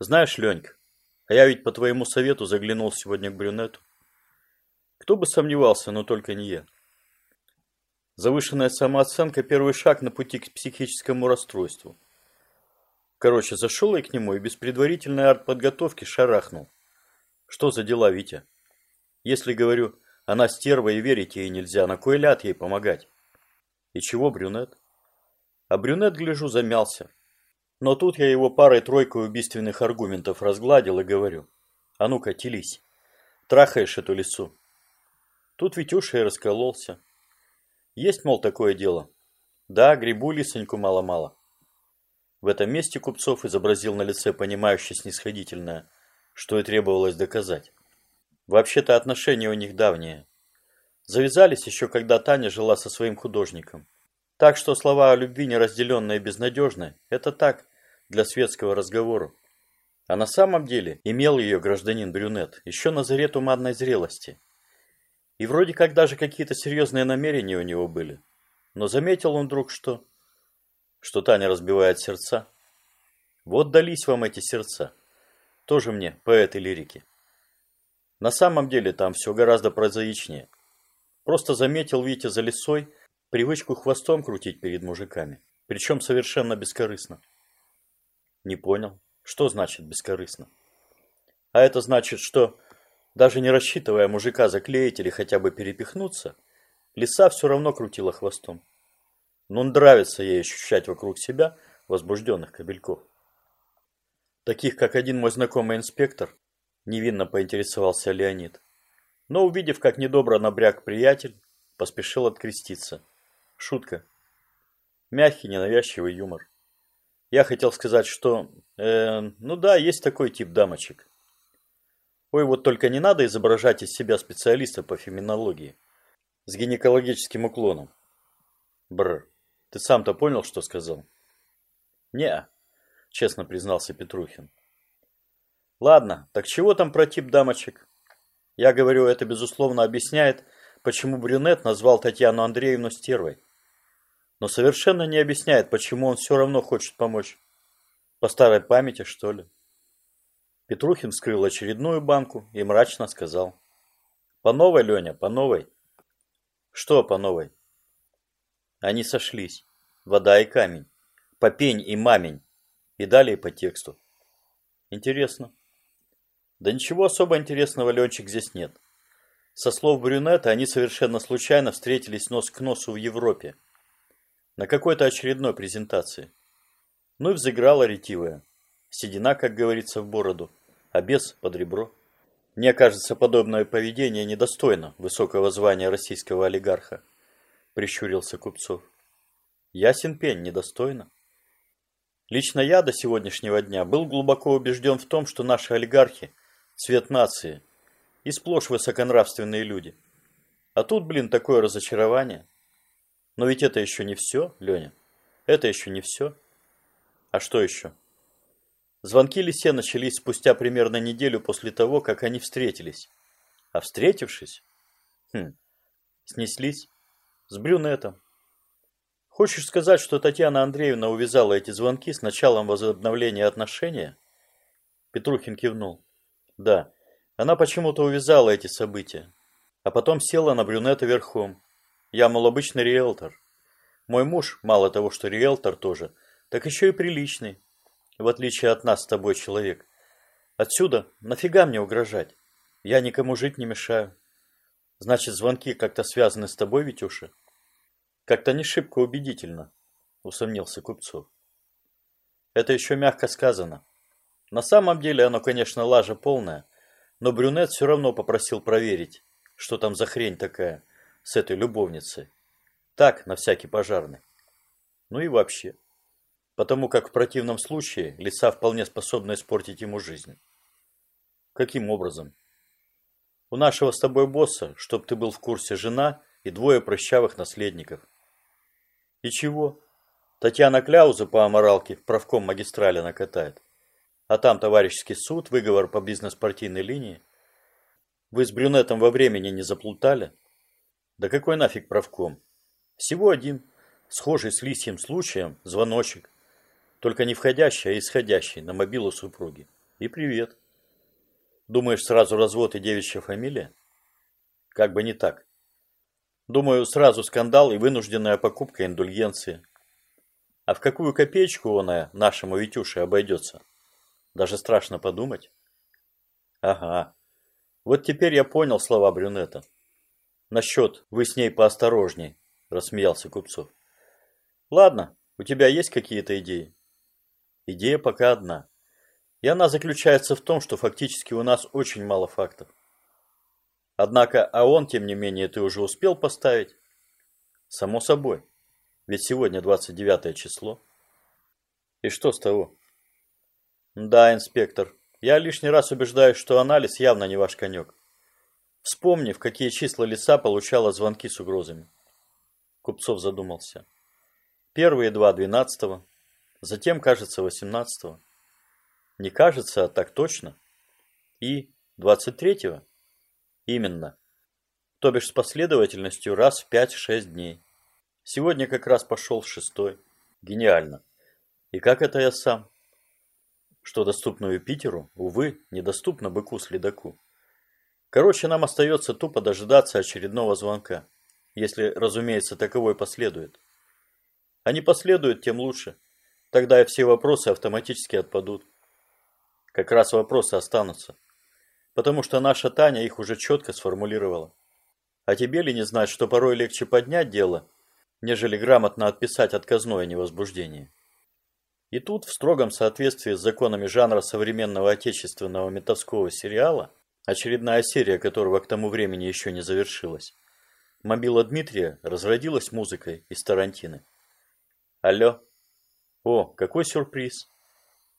Знаешь, Ленька, а я ведь по твоему совету заглянул сегодня к брюнету. Кто бы сомневался, но только не я. Завышенная самооценка – первый шаг на пути к психическому расстройству. Короче, зашел я к нему и без предварительной артподготовки шарахнул. Что за дела, Витя? Если, говорю, она стерва и верить ей нельзя, на кой ляд ей помогать? И чего брюнет? А брюнет, гляжу, замялся. Но тут я его парой-тройкой убийственных аргументов разгладил и говорю. А ну-ка, телись. Трахаешь эту лису. Тут Витюша и раскололся. Есть, мол, такое дело. Да, грибу лисоньку мало-мало. В этом месте Купцов изобразил на лице понимающее снисходительное, что и требовалось доказать. Вообще-то отношения у них давние. Завязались еще, когда Таня жила со своим художником. Так что слова о любви неразделенные и безнадежные – это так, для светского разговора. А на самом деле имел ее гражданин Брюнет еще на заре туманной зрелости. И вроде как даже какие-то серьезные намерения у него были. Но заметил он вдруг, что... Что Таня разбивает сердца. Вот дались вам эти сердца. Тоже мне, поэты лирики. На самом деле там все гораздо прозаичнее. Просто заметил Витя за лесой привычку хвостом крутить перед мужиками. Причем совершенно бескорыстно. Не понял. Что значит бескорыстно? А это значит, что, даже не рассчитывая мужика заклеить или хотя бы перепихнуться, лиса все равно крутила хвостом. Но нравится ей ощущать вокруг себя возбужденных кобельков. Таких, как один мой знакомый инспектор, невинно поинтересовался Леонид. Но, увидев, как недобро набряк приятель, поспешил откреститься. Шутка. Мягкий, ненавязчивый юмор. Я хотел сказать, что... Э, ну да, есть такой тип дамочек. Ой, вот только не надо изображать из себя специалиста по феминологии. С гинекологическим уклоном. Бр. Ты сам-то понял, что сказал? не честно признался Петрухин. Ладно, так чего там про тип дамочек? Я говорю, это безусловно объясняет, почему брюнет назвал Татьяну Андреевну стервой но совершенно не объясняет, почему он все равно хочет помочь. По старой памяти, что ли? Петрухин вскрыл очередную банку и мрачно сказал. По новой, Леня, по новой. Что по новой? Они сошлись. Вода и камень. Попень и мамень. И далее по тексту. Интересно. Да ничего особо интересного, Ленчик, здесь нет. Со слов Брюнета, они совершенно случайно встретились нос к носу в Европе на какой-то очередной презентации. Ну и взыграла ретивая. Седина, как говорится, в бороду, а без под ребро. Мне кажется, подобное поведение недостойно высокого звания российского олигарха, прищурился Купцов. Ясен пень, недостойно. Лично я до сегодняшнего дня был глубоко убежден в том, что наши олигархи – цвет нации и сплошь высоконравственные люди. А тут, блин, такое разочарование – но ведь это еще не все, Леня. Это еще не все. А что еще? Звонки Лисе начались спустя примерно неделю после того, как они встретились. А встретившись, хм, снеслись с брюнетом. Хочешь сказать, что Татьяна Андреевна увязала эти звонки с началом возобновления отношения? Петрухин кивнул. Да, она почему-то увязала эти события. А потом села на брюнета верхом я, мол, обычный риэлтор. Мой муж, мало того, что риэлтор тоже, так еще и приличный, в отличие от нас с тобой, человек. Отсюда нафига мне угрожать? Я никому жить не мешаю. Значит, звонки как-то связаны с тобой, Витюша? Как-то не шибко убедительно, усомнился Купцов. Это еще мягко сказано. На самом деле оно, конечно, лажа полная, но брюнет все равно попросил проверить, что там за хрень такая с этой любовницей. Так, на всякий пожарный. Ну и вообще. Потому как в противном случае лица вполне способны испортить ему жизнь. Каким образом? У нашего с тобой босса, чтоб ты был в курсе, жена и двое прыщавых наследников. И чего? Татьяна Кляуза по аморалке в правком магистрале накатает. А там товарищеский суд, выговор по бизнес-партийной линии. Вы с брюнетом во времени не заплутали? Да какой нафиг правком? Всего один, схожий с лисьим случаем, звоночек. Только не входящий, а исходящий на мобилу супруги. И привет. Думаешь, сразу развод и девичья фамилия? Как бы не так. Думаю, сразу скандал и вынужденная покупка индульгенции. А в какую копеечку она нашему Витюше обойдется? Даже страшно подумать. Ага. Вот теперь я понял слова брюнета. Насчет «вы с ней поосторожней», рассмеялся Купцов. Ладно, у тебя есть какие-то идеи? Идея пока одна. И она заключается в том, что фактически у нас очень мало фактов. Однако, а он, тем не менее, ты уже успел поставить? Само собой. Ведь сегодня 29 число. И что с того? Да, инспектор, я лишний раз убеждаюсь, что анализ явно не ваш конек. Вспомни, в какие числа лиса получала звонки с угрозами. Купцов задумался. Первые два 12 затем, кажется, 18 Не кажется, а так точно. И 23-го. Именно. То бишь с последовательностью раз в 5-6 дней. Сегодня как раз пошел шестой. Гениально. И как это я сам? Что доступно Юпитеру, увы, недоступно быку-следаку. Короче, нам остается тупо дожидаться очередного звонка. Если, разумеется, таковой последует. А не последует, тем лучше. Тогда и все вопросы автоматически отпадут. Как раз вопросы останутся потому что наша Таня их уже четко сформулировала. А тебе ли не знать, что порой легче поднять дело, нежели грамотно отписать отказное невозбуждение? И тут, в строгом соответствии с законами жанра современного отечественного метовского сериала, очередная серия которого к тому времени еще не завершилась, мобила Дмитрия разродилась музыкой из Тарантины. Алло. О, какой сюрприз.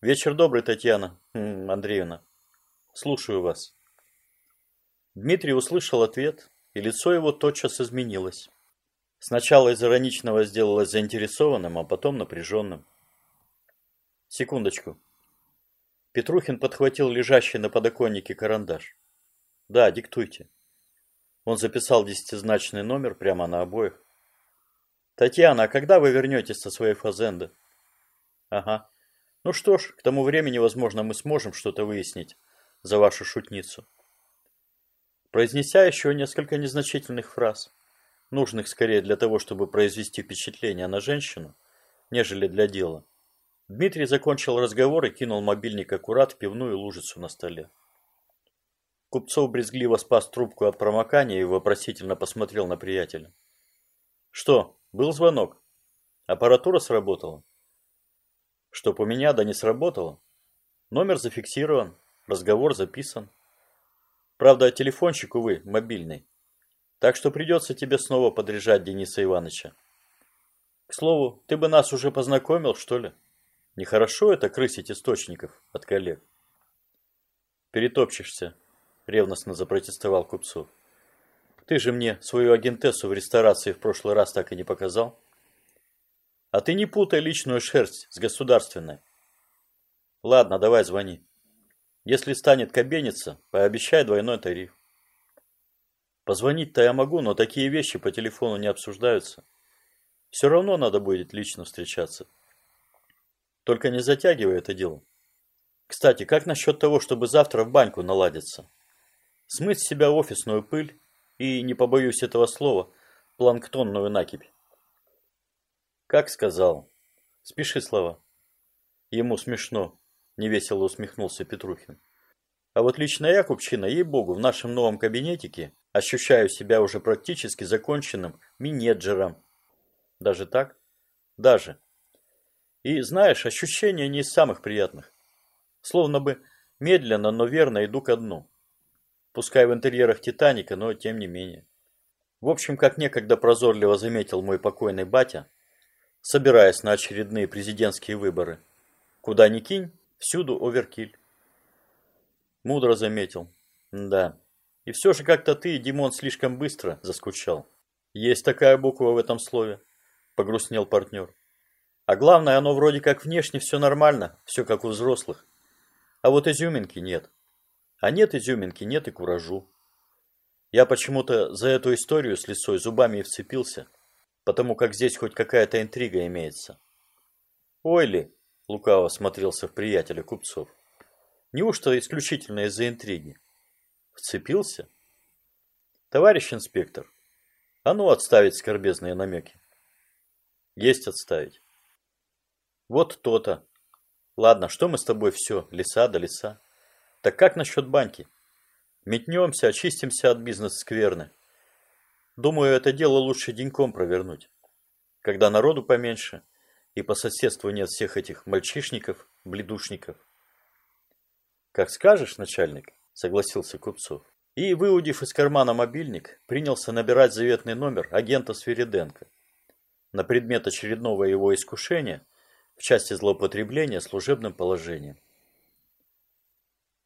Вечер добрый, Татьяна Андреевна. Слушаю вас. Дмитрий услышал ответ, и лицо его тотчас изменилось. Сначала из ироничного сделалось заинтересованным, а потом напряженным. Секундочку. Петрухин подхватил лежащий на подоконнике карандаш. Да, диктуйте. Он записал десятизначный номер прямо на обоих. Татьяна, а когда вы вернетесь со своей фазенды? Ага. Ну что ж, к тому времени, возможно, мы сможем что-то выяснить за вашу шутницу. Произнеся еще несколько незначительных фраз, нужных скорее для того, чтобы произвести впечатление на женщину, нежели для дела, Дмитрий закончил разговор и кинул мобильник аккурат в пивную лужицу на столе. Купцов брезгливо спас трубку от промокания и вопросительно посмотрел на приятеля. «Что, был звонок? Аппаратура сработала?» «Чтоб у меня да не сработало. Номер зафиксирован, Разговор записан. Правда, телефончик, увы, мобильный. Так что придется тебе снова подряжать Дениса Ивановича. К слову, ты бы нас уже познакомил, что ли? Нехорошо это крысить источников от коллег. Перетопчешься, ревностно запротестовал Купцов. Ты же мне свою агентессу в ресторации в прошлый раз так и не показал. А ты не путай личную шерсть с государственной. Ладно, давай звони. Если станет кабениться, пообещай двойной тариф. Позвонить-то я могу, но такие вещи по телефону не обсуждаются. Все равно надо будет лично встречаться. Только не затягивай это дело. Кстати, как насчет того, чтобы завтра в баньку наладиться? Смыть с себя офисную пыль и, не побоюсь этого слова, планктонную накипь. Как сказал. Спеши слова. Ему смешно. Невесело усмехнулся Петрухин. А вот лично я, Купчина, ей-богу, в нашем новом кабинетике ощущаю себя уже практически законченным менеджером. Даже так? Даже. И знаешь, ощущения не из самых приятных. Словно бы медленно, но верно иду ко дну. Пускай в интерьерах Титаника, но тем не менее. В общем, как некогда прозорливо заметил мой покойный батя, собираясь на очередные президентские выборы, куда ни кинь, Всюду оверкиль. Мудро заметил. Да. И все же как-то ты, Димон, слишком быстро заскучал. Есть такая буква в этом слове. Погрустнел партнер. А главное, оно вроде как внешне все нормально, все как у взрослых. А вот изюминки нет. А нет изюминки, нет и куражу. Я почему-то за эту историю с лисой зубами и вцепился, потому как здесь хоть какая-то интрига имеется. Ой ли, Лукаво смотрелся в приятеля купцов. Неужто исключительно из-за интриги? Вцепился? Товарищ инспектор, а ну отставить скорбезные намеки. Есть отставить. Вот то-то. Ладно, что мы с тобой все, леса да леса. Так как насчет баньки? Метнемся, очистимся от бизнес-скверны. Думаю, это дело лучше деньком провернуть. Когда народу поменьше, и по соседству нет всех этих мальчишников, бледушников. Как скажешь, начальник, согласился Купцов. И, выудив из кармана мобильник, принялся набирать заветный номер агента Свириденко на предмет очередного его искушения в части злоупотребления служебным положением.